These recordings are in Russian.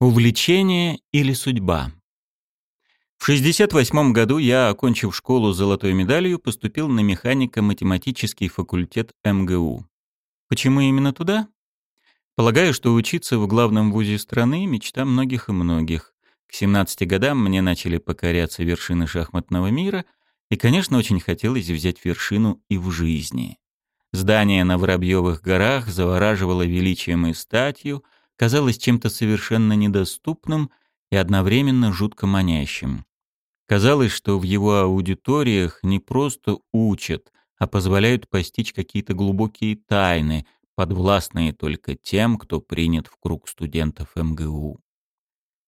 Увлечение или судьба? В 68 году я, окончив школу с золотой медалью, поступил на механико-математический факультет МГУ. Почему именно туда? Полагаю, что учиться в главном вузе страны – мечта многих и многих. К 17 годам мне начали покоряться вершины шахматного мира, и, конечно, очень хотелось взять вершину и в жизни. Здание на Воробьевых горах завораживало величием и статью – казалось чем-то совершенно недоступным и одновременно жутко манящим. Казалось, что в его аудиториях не просто учат, а позволяют постичь какие-то глубокие тайны, подвластные только тем, кто принят в круг студентов МГУ.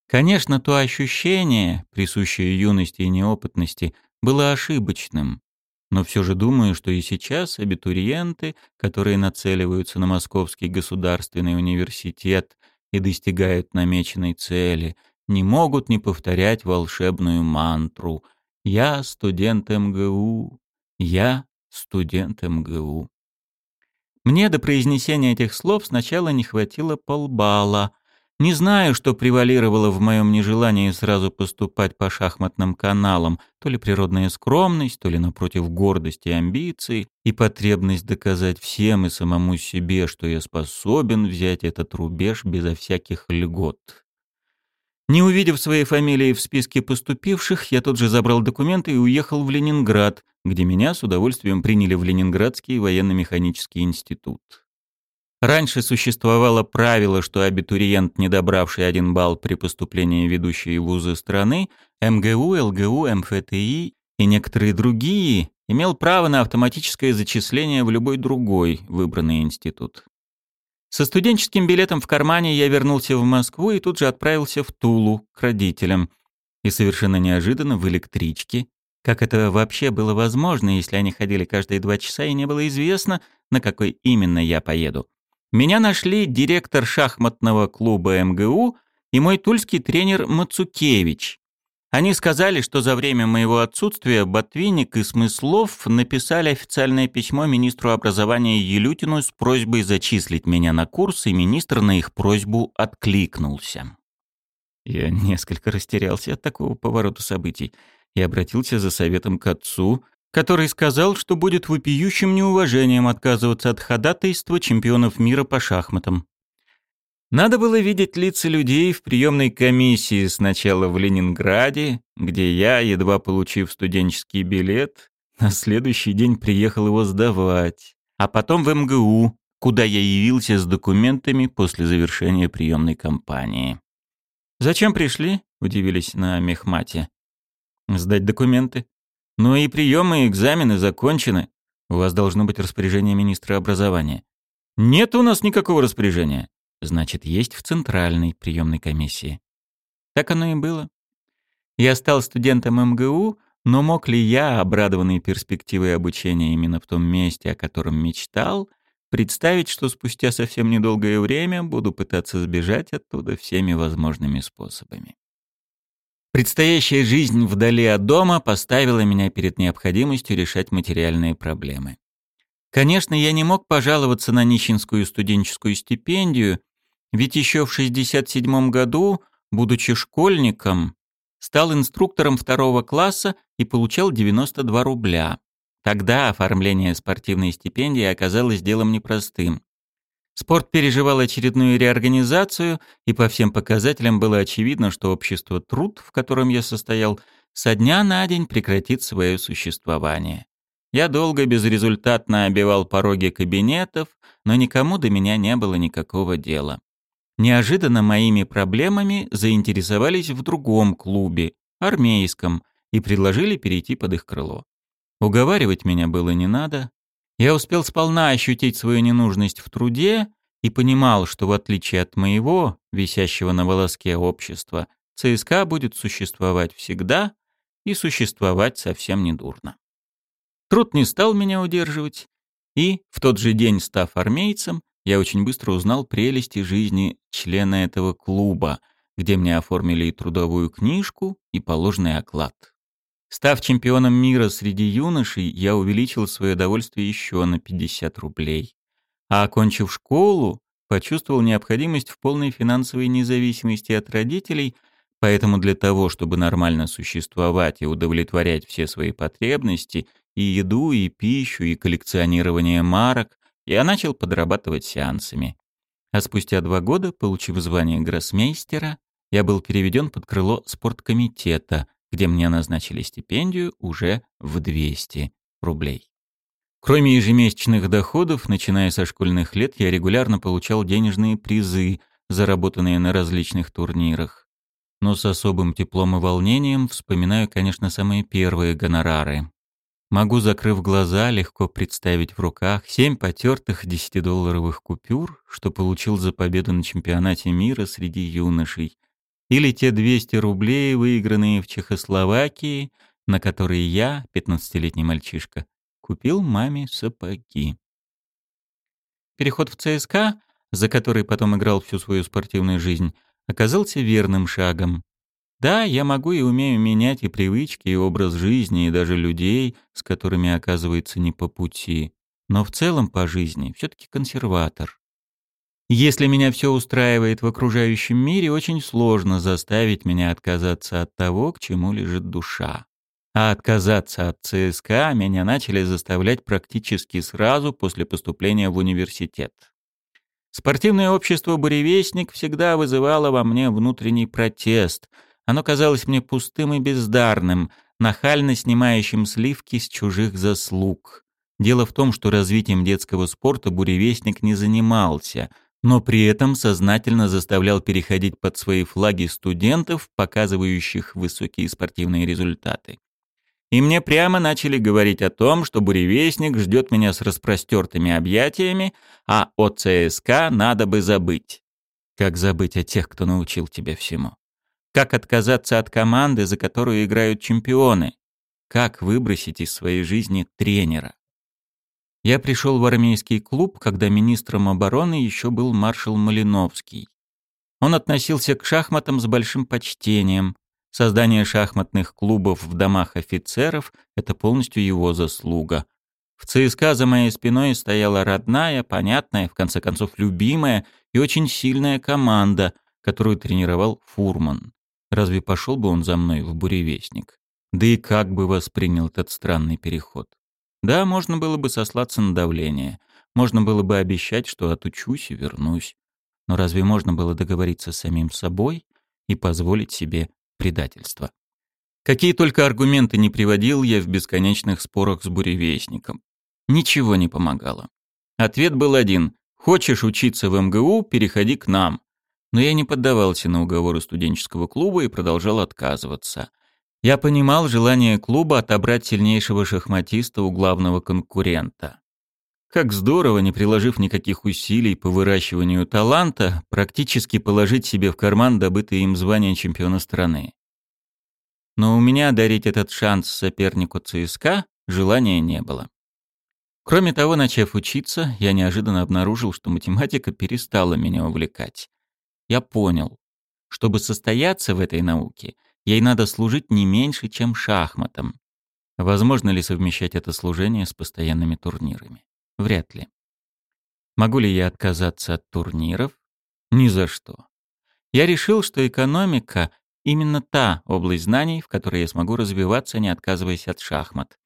Конечно, то ощущение, присущее юности и неопытности, было ошибочным. Но все же думаю, что и сейчас абитуриенты, которые нацеливаются на Московский государственный университет и достигают намеченной цели, не могут не повторять волшебную мантру «Я студент МГУ, я студент МГУ». Мне до произнесения этих слов сначала не хватило полбала, не знаю, что превалировало в моем нежелании сразу поступать по шахматным каналам, то ли природная скромность, то ли, напротив, гордость и амбиции, и потребность доказать всем и самому себе, что я способен взять этот рубеж безо всяких льгот. Не увидев своей фамилии в списке поступивших, я тут же забрал документы и уехал в Ленинград, где меня с удовольствием приняли в Ленинградский военно-механический институт. Раньше существовало правило, что абитуриент, не добравший один балл при поступлении в ведущие вузы страны, МГУ, ЛГУ, МФТИ и некоторые другие, имел право на автоматическое зачисление в любой другой выбранный институт. Со студенческим билетом в кармане я вернулся в Москву и тут же отправился в Тулу к родителям. И совершенно неожиданно в электричке. Как это вообще было возможно, если они ходили каждые два часа и не было известно, на какой именно я поеду? Меня нашли директор шахматного клуба МГУ и мой тульский тренер Мацукевич. Они сказали, что за время моего отсутствия Ботвинник и Смыслов написали официальное письмо министру образования Елютину с просьбой зачислить меня на курс, и министр на их просьбу откликнулся. Я несколько растерялся от такого поворота событий и обратился за советом к отцу, который сказал, что будет вопиющим неуважением отказываться от ходатайства чемпионов мира по шахматам. Надо было видеть лица людей в приемной комиссии сначала в Ленинграде, где я, едва получив студенческий билет, на следующий день приехал его сдавать, а потом в МГУ, куда я явился с документами после завершения приемной кампании. «Зачем пришли?» — удивились на мехмате. «Сдать документы», ну и приемы и экзамены закончены. У вас должно быть распоряжение министра образования. Нет у нас никакого распоряжения. Значит, есть в центральной приемной комиссии. Так оно и было. Я стал студентом МГУ, но мог ли я, обрадованный перспективой обучения именно в том месте, о котором мечтал, представить, что спустя совсем недолгое время буду пытаться сбежать оттуда всеми возможными способами? Предстоящая жизнь вдали от дома поставила меня перед необходимостью решать материальные проблемы. Конечно, я не мог пожаловаться на нищенскую студенческую стипендию, ведь еще в 67 году, будучи школьником, стал инструктором второго класса и получал 92 рубля. Тогда оформление спортивной стипендии оказалось делом непростым. Спорт переживал очередную реорганизацию, и по всем показателям было очевидно, что общество «Труд», в котором я состоял, со дня на день прекратит свое существование. Я долго безрезультатно обивал пороги кабинетов, но никому до меня не было никакого дела. Неожиданно моими проблемами заинтересовались в другом клубе, армейском, и предложили перейти под их крыло. Уговаривать меня было не надо, я успел сполна ощутить свою ненужность в труде и понимал, что в отличие от моего, висящего на волоске общества, ЦСКА будет существовать всегда и существовать совсем недурно. Труд не стал меня удерживать, и, в тот же день став армейцем, я очень быстро узнал прелести жизни члена этого клуба, где мне оформили и трудовую книжку, и положенный оклад. Став чемпионом мира среди юношей, я увеличил свое довольствие еще на 50 рублей. А окончив школу, почувствовал необходимость в полной финансовой независимости от родителей, поэтому для того, чтобы нормально существовать и удовлетворять все свои потребности, и еду, и пищу, и коллекционирование марок, я начал подрабатывать сеансами. А спустя два года, получив звание гроссмейстера, я был переведен под крыло спорткомитета, где мне назначили стипендию уже в 200 рублей. Кроме ежемесячных доходов, начиная со школьных лет, я регулярно получал денежные призы, заработанные на различных турнирах. Но с особым теплом и волнением вспоминаю, конечно, самые первые гонорары. Могу, закрыв глаза, легко представить в руках семь потертых десятидолларовых купюр, что получил за победу на чемпионате мира среди юношей, или те 200 рублей, выигранные в Чехословакии, на которые я, 15-летний мальчишка, купил маме сапоги. Переход в ЦСКА, за который потом играл всю свою спортивную жизнь, оказался верным шагом. Да, я могу и умею менять и привычки, и образ жизни, и даже людей, с которыми оказывается не по пути. Но в целом по жизни все таки консерватор. Если меня все устраивает в окружающем мире, очень сложно заставить меня отказаться от того, к чему лежит душа. А отказаться от ЦСКА меня начали заставлять практически сразу после поступления в университет. Спортивное общество «Буревестник» всегда вызывало во мне внутренний протест — оно казалось мне пустым и бездарным, нахально снимающим сливки с чужих заслуг. Дело в том, что развитием детского спорта буревестник не занимался, но при этом сознательно заставлял переходить под свои флаги студентов, показывающих высокие спортивные результаты. И мне прямо начали говорить о том, что буревестник ждет меня с распростертыми объятиями, а о ЦСК надо бы забыть. Как забыть о тех, кто научил тебя всему? Как отказаться от команды, за которую играют чемпионы? Как выбросить из своей жизни тренера? Я пришел в армейский клуб, когда министром обороны еще был маршал Малиновский. Он относился к шахматам с большим почтением. Создание шахматных клубов в домах офицеров – это полностью его заслуга. В ЦСКА за моей спиной стояла родная, понятная, в конце концов любимая и очень сильная команда, которую тренировал Фурман. Разве пошел бы он за мной в буревестник? Да и как бы воспринял этот странный переход? Да, можно было бы сослаться на давление. Можно было бы обещать, что отучусь и вернусь. Но разве можно было договориться с самим собой и позволить себе предательство? Какие только аргументы не приводил я в бесконечных спорах с буревестником. Ничего не помогало. Ответ был один. Хочешь учиться в МГУ, переходи к нам. Но я не поддавался на уговоры студенческого клуба и продолжал отказываться. Я понимал желание клуба отобрать сильнейшего шахматиста у главного конкурента. Как здорово, не приложив никаких усилий по выращиванию таланта, практически положить себе в карман добытое им звание чемпиона страны. Но у меня дарить этот шанс сопернику ЦСКА желания не было. Кроме того, начав учиться, я неожиданно обнаружил, что математика перестала меня увлекать я понял, чтобы состояться в этой науке, ей надо служить не меньше, чем шахматам. Возможно ли совмещать это служение с постоянными турнирами? Вряд ли. Могу ли я отказаться от турниров? Ни за что. Я решил, что экономика — именно та область знаний, в которой я смогу развиваться, не отказываясь от шахмат.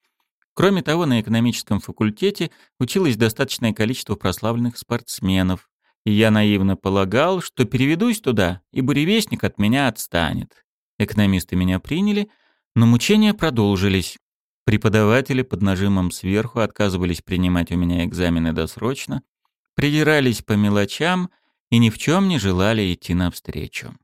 Кроме того, на экономическом факультете училось достаточное количество прославленных спортсменов, и я наивно полагал, что переведусь туда, и буревестник от меня отстанет. Экономисты меня приняли, но мучения продолжились. Преподаватели под нажимом сверху отказывались принимать у меня экзамены досрочно, придирались по мелочам и ни в чем не желали идти навстречу.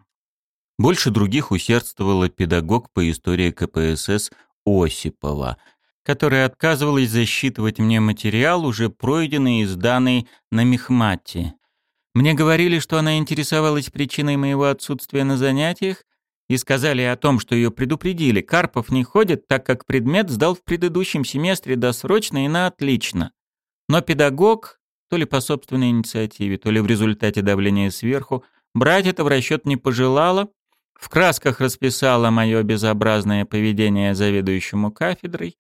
Больше других усердствовала педагог по истории КПСС Осипова, которая отказывалась засчитывать мне материал, уже пройденный и сданный на Мехмате, мне говорили, что она интересовалась причиной моего отсутствия на занятиях и сказали о том, что ее предупредили. Карпов не ходит, так как предмет сдал в предыдущем семестре досрочно и на отлично. Но педагог, то ли по собственной инициативе, то ли в результате давления сверху, брать это в расчет не пожелала, в красках расписала мое безобразное поведение заведующему кафедрой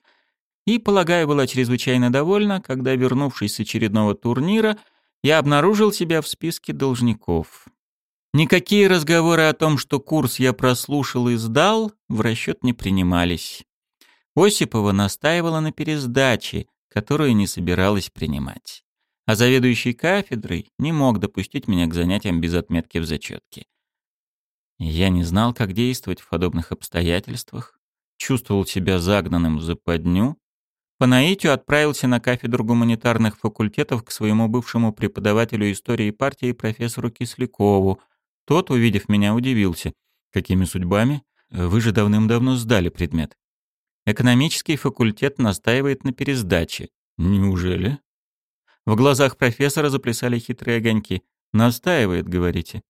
и, полагаю, была чрезвычайно довольна, когда, вернувшись с очередного турнира, я обнаружил себя в списке должников. Никакие разговоры о том, что курс я прослушал и сдал, в расчет не принимались. Осипова настаивала на пересдаче, которую не собиралась принимать. А заведующий кафедрой не мог допустить меня к занятиям без отметки в зачетке. Я не знал, как действовать в подобных обстоятельствах, чувствовал себя загнанным в западню, по наитию отправился на кафедру гуманитарных факультетов к своему бывшему преподавателю истории партии профессору Кислякову. Тот, увидев меня, удивился. «Какими судьбами? Вы же давным-давно сдали предмет». Экономический факультет настаивает на пересдаче. Неужели? В глазах профессора заплясали хитрые огоньки. Настаивает, говорите.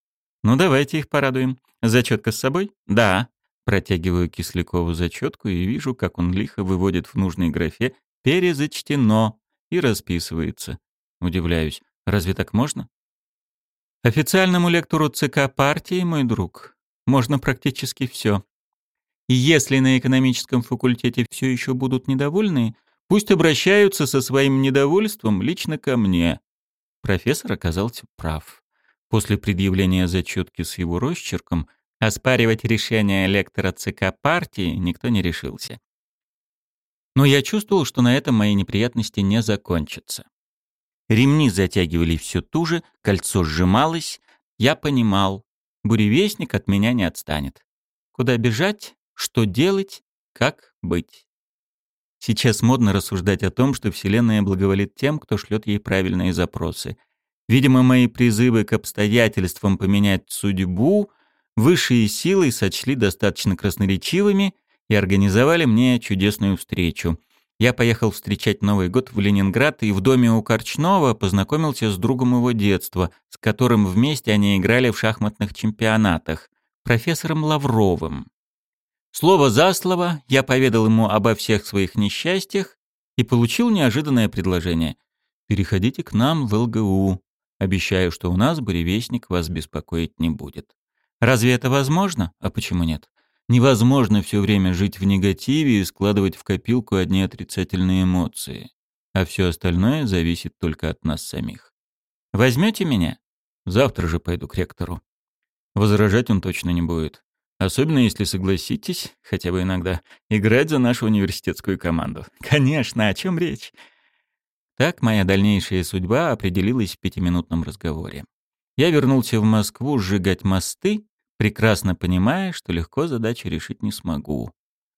Ну, давайте их порадуем. Зачетка с собой? Да. Протягиваю Кислякову зачетку и вижу, как он лихо выводит в нужной графе «перезачтено» и расписывается. Удивляюсь. Разве так можно? Официальному лектору ЦК партии, мой друг, можно практически все. И если на экономическом факультете все еще будут недовольны, пусть обращаются со своим недовольством лично ко мне. Профессор оказался прав. После предъявления зачетки с его росчерком оспаривать решение лектора ЦК партии никто не решился. Но я чувствовал, что на этом мои неприятности не закончатся. Ремни затягивали все туже, кольцо сжималось. Я понимал, буревестник от меня не отстанет. Куда бежать? Что делать? Как быть? Сейчас модно рассуждать о том, что Вселенная благоволит тем, кто шлет ей правильные запросы. Видимо, мои призывы к обстоятельствам поменять судьбу высшие силы сочли достаточно красноречивыми и организовали мне чудесную встречу. Я поехал встречать Новый год в Ленинград и в доме у Корчнова познакомился с другом его детства, с которым вместе они играли в шахматных чемпионатах, профессором Лавровым. Слово за слово я поведал ему обо всех своих несчастьях и получил неожиданное предложение. «Переходите к нам в ЛГУ. Обещаю, что у нас буревестник вас беспокоить не будет». Разве это возможно? А почему нет? Невозможно все время жить в негативе и складывать в копилку одни отрицательные эмоции. А все остальное зависит только от нас самих. Возьмете меня? Завтра же пойду к ректору. Возражать он точно не будет. Особенно если согласитесь, хотя бы иногда, играть за нашу университетскую команду. Конечно, о чем речь? Так моя дальнейшая судьба определилась в пятиминутном разговоре. Я вернулся в Москву сжигать мосты, прекрасно понимая, что легко задачу решить не смогу.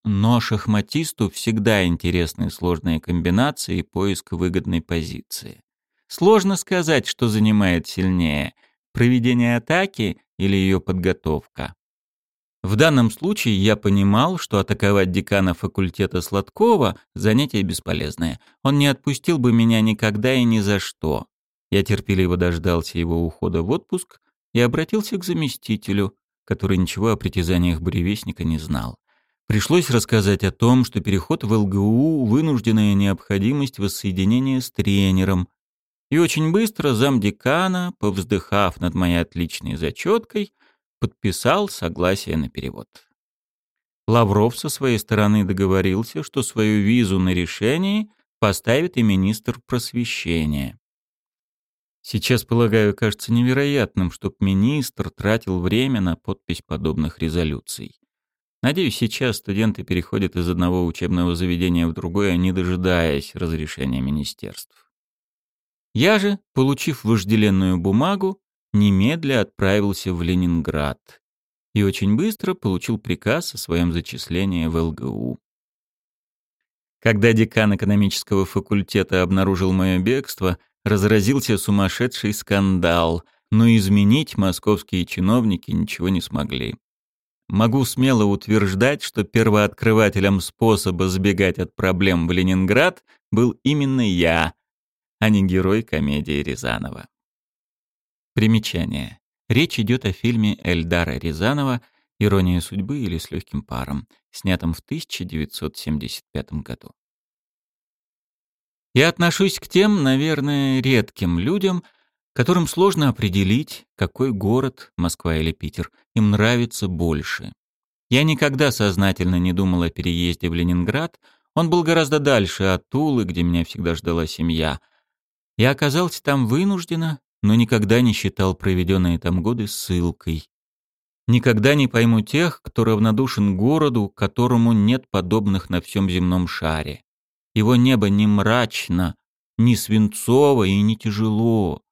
Но шахматисту всегда интересны сложные комбинации и поиск выгодной позиции. Сложно сказать, что занимает сильнее – проведение атаки или ее подготовка. В данном случае я понимал, что атаковать декана факультета Сладкова – занятие бесполезное. Он не отпустил бы меня никогда и ни за что. Я терпеливо дождался его ухода в отпуск и обратился к заместителю, который ничего о притязаниях буревестника не знал. Пришлось рассказать о том, что переход в ЛГУ – вынужденная необходимость воссоединения с тренером. И очень быстро замдекана, повздыхав над моей отличной зачеткой, подписал согласие на перевод. Лавров со своей стороны договорился, что свою визу на решение поставит и министр просвещения. Сейчас, полагаю, кажется невероятным, чтоб министр тратил время на подпись подобных резолюций. Надеюсь, сейчас студенты переходят из одного учебного заведения в другое, не дожидаясь разрешения министерств. Я же, получив вожделенную бумагу, немедля отправился в Ленинград и очень быстро получил приказ о своем зачислении в ЛГУ. Когда декан экономического факультета обнаружил мое бегство, разразился сумасшедший скандал, но изменить московские чиновники ничего не смогли. Могу смело утверждать, что первооткрывателем способа сбегать от проблем в Ленинград был именно я, а не герой комедии Рязанова. Примечание. Речь идет о фильме Эльдара Рязанова «Ирония судьбы» или «С легким паром», снятом в 1975 году. Я отношусь к тем, наверное, редким людям, которым сложно определить, какой город, Москва или Питер, им нравится больше. Я никогда сознательно не думал о переезде в Ленинград, он был гораздо дальше от Тулы, где меня всегда ждала семья. Я оказался там вынужденно но никогда не считал проведенные там годы ссылкой. Никогда не пойму тех, кто равнодушен городу, которому нет подобных на всем земном шаре. Его небо не мрачно, не свинцово и не тяжело.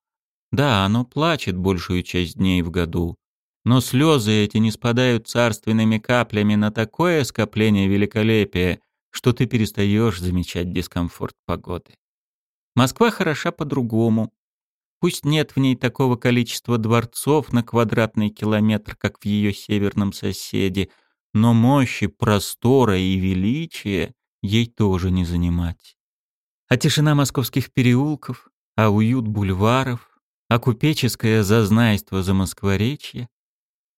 Да, оно плачет большую часть дней в году, но слезы эти не спадают царственными каплями на такое скопление великолепия, что ты перестаешь замечать дискомфорт погоды. Москва хороша по-другому. Пусть нет в ней такого количества дворцов на квадратный километр, как в ее северном соседе, но мощи, простора и величия ей тоже не занимать. А тишина московских переулков, а уют бульваров, а купеческое зазнайство за Москворечье.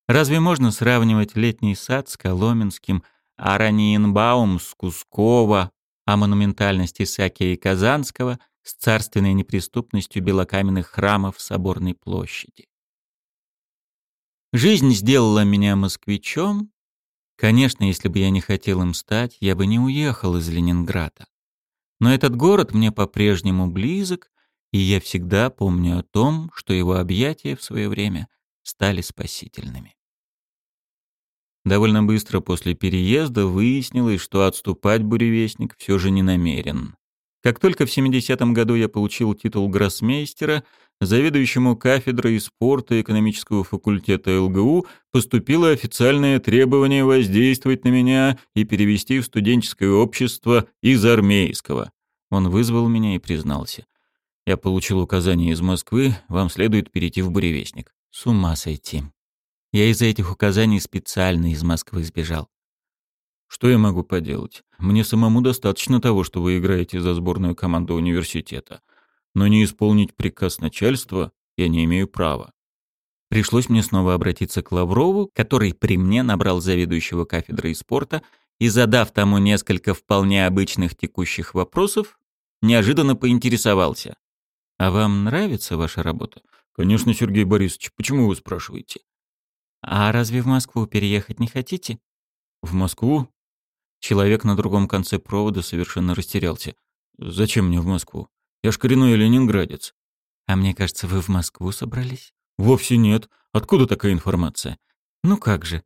Разве можно сравнивать летний сад с Коломенским, а Раниенбаум с Кускова, а монументальность Исаакия и Казанского — с царственной неприступностью белокаменных храмов Соборной площади. Жизнь сделала меня москвичом. Конечно, если бы я не хотел им стать, я бы не уехал из Ленинграда. Но этот город мне по-прежнему близок, и я всегда помню о том, что его объятия в свое время стали спасительными. Довольно быстро после переезда выяснилось, что отступать буревестник все же не намерен. Как только в 70-м году я получил титул гроссмейстера, заведующему кафедрой спорта экономического факультета ЛГУ поступило официальное требование воздействовать на меня и перевести в студенческое общество из армейского. Он вызвал меня и признался. Я получил указание из Москвы, вам следует перейти в буревестник. С ума сойти. Я из-за этих указаний специально из Москвы сбежал. Что я могу поделать? Мне самому достаточно того, что вы играете за сборную команду университета. Но не исполнить приказ начальства я не имею права. Пришлось мне снова обратиться к Лаврову, который при мне набрал заведующего кафедрой спорта и, задав тому несколько вполне обычных текущих вопросов, неожиданно поинтересовался. «А вам нравится ваша работа?» «Конечно, Сергей Борисович. Почему вы спрашиваете?» «А разве в Москву переехать не хотите?» «В Москву? Человек на другом конце провода совершенно растерялся. «Зачем мне в Москву? Я ж коренной ленинградец». «А мне кажется, вы в Москву собрались?» «Вовсе нет. Откуда такая информация?» «Ну как же.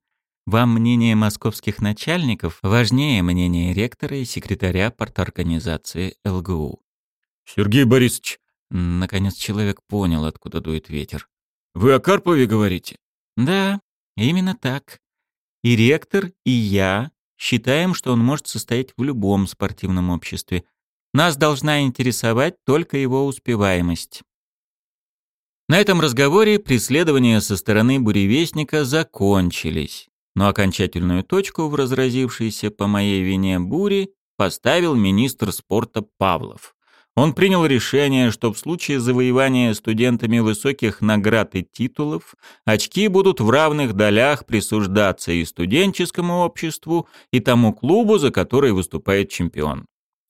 Вам мнение московских начальников важнее мнения ректора и секретаря парторганизации ЛГУ». «Сергей Борисович!» Наконец человек понял, откуда дует ветер. «Вы о Карпове говорите?» «Да, именно так. И ректор, и я Считаем, что он может состоять в любом спортивном обществе. Нас должна интересовать только его успеваемость. На этом разговоре преследования со стороны буревестника закончились, но окончательную точку в разразившейся по моей вине буре поставил министр спорта Павлов. Он принял решение, что в случае завоевания студентами высоких наград и титулов очки будут в равных долях присуждаться и студенческому обществу, и тому клубу, за который выступает чемпион.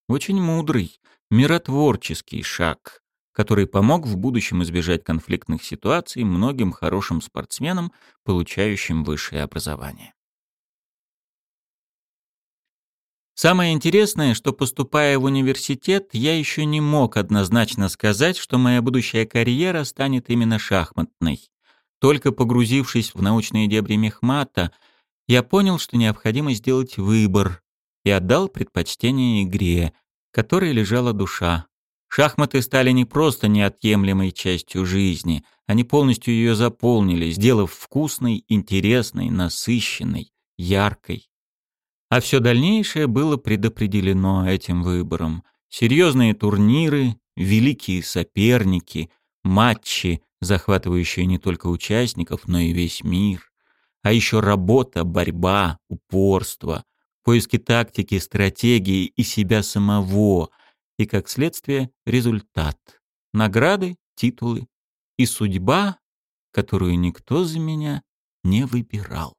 Очень мудрый, миротворческий шаг, который помог в будущем избежать конфликтных ситуаций многим хорошим спортсменам, получающим высшее образование. Самое интересное, что поступая в университет, я еще не мог однозначно сказать, что моя будущая карьера станет именно шахматной. Только погрузившись в научные дебри Мехмата, я понял, что необходимо сделать выбор и отдал предпочтение игре, которой лежала душа. Шахматы стали не просто неотъемлемой частью жизни, они полностью ее заполнили, сделав вкусной, интересной, насыщенной, яркой. А все дальнейшее было предопределено этим выбором. Серьезные турниры, великие соперники, матчи, захватывающие не только участников, но и весь мир. А еще работа, борьба, упорство, поиски тактики, стратегии и себя самого, и, как следствие, результат. Награды, титулы и судьба, которую никто за меня не выбирал.